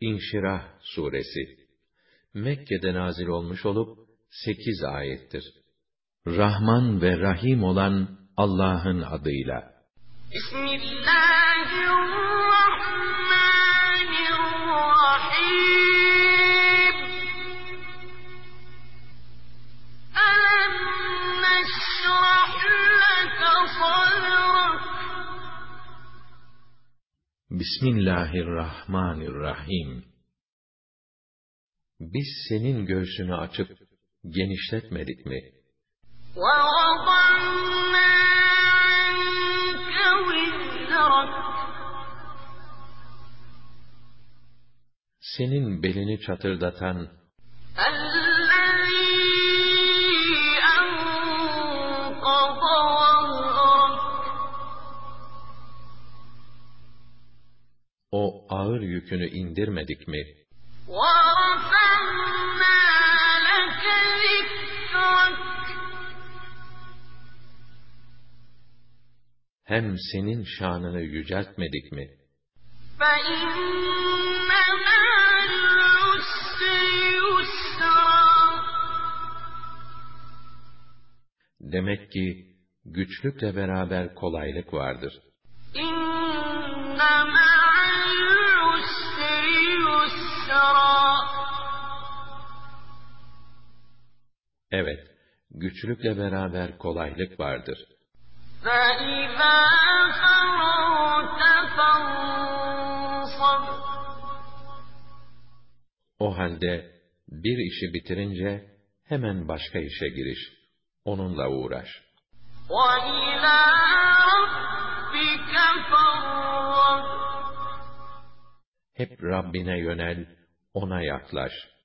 İnşirah suresi Mekke'de nazil olmuş olup 8 ayettir. Rahman ve Rahim olan Allah'ın adıyla. Bismillahirrahmanirrahim. Bismillahirrahmanirrahim. Biz senin göğsünü açıp genişletmedik mi? Senin belini çatırdatan o ağır yükünü indirmedik mi? Hem senin şanını yüceltmedik mi? Demek ki güçlükle beraber kolaylık vardır. İnnemâ Evet, güçlükle beraber kolaylık vardır. فَإِذَا فَرَغْتَ فَانصَبْ O halde bir işi bitirince hemen başka işe giriş. Onunla uğraş. وَإِلَى رَبِّكَ فَارْغَب Hep Rabbine yönel, ona yaklaş.